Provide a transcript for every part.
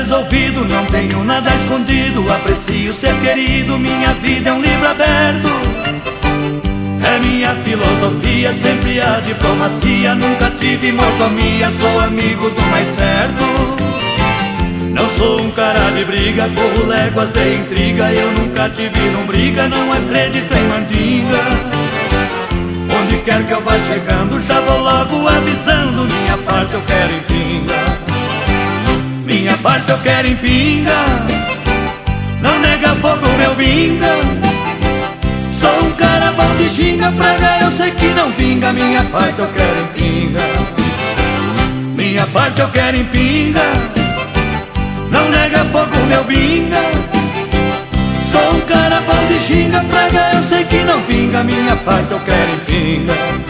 resolvido, não tenho nada escondido. Aprecio ser querido, minha vida é um livro aberto. É minha filosofia, sempre a diplomacia. Nunca tive mordomia, sou amigo do mais certo. Não sou um cara de briga, corro léguas de intriga. Eu nunca tive num briga, não acredito em mandinga. Onde quer que eu vá chegando, já vou logo avisando. Minha parte eu quero parte eu quero em pinga. Não nega fogo meu binga Sou um cara bom de ginga Praga eu sei que não vinga. Minha parte eu quero em pinga. Minha parte eu quero em pinga. Não nega fogo meu binga Sou um cara bom de ginga Praga eu sei que não vinga. Minha parte eu quero em pinga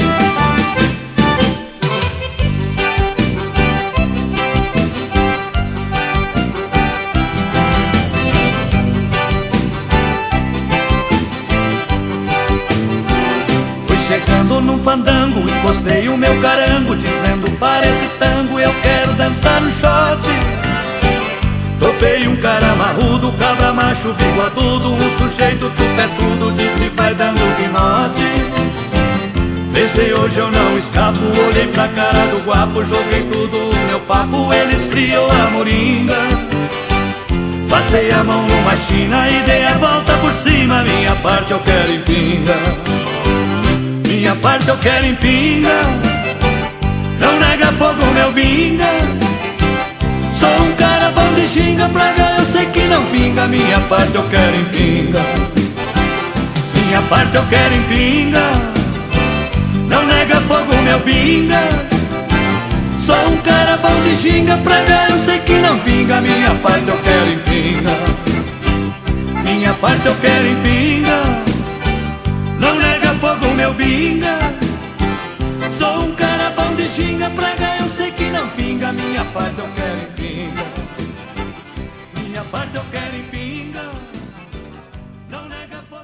Chegando num fandango, encostei o meu carango Dizendo para esse tango, eu quero dançar no shot Topei um cara marrudo, cabra macho, bigodudo Um sujeito tudo, disse vai dando guinote Pensei hoje eu não escapo, olhei pra cara do guapo Joguei tudo o meu papo, ele esfriou a moringa. Passei a mão numa china e dei a volta por cima Minha parte eu quero em pinga eu quero em pinga. Não nega fogo meu binga. Sou um cara bom de ginga Praga eu sei que não vinga. Minha parte eu quero em pinga. Minha parte eu quero em pinga. Não nega fogo meu binga. Sou um cara bom de ginga Praga eu sei que não vinga. Minha parte pato que limpiña, miña pato que